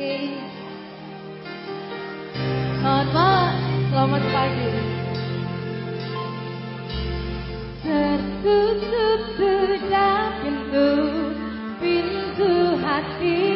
Oke. Selamat selamat pagi. Tertutup sudah pintu, pintu hati.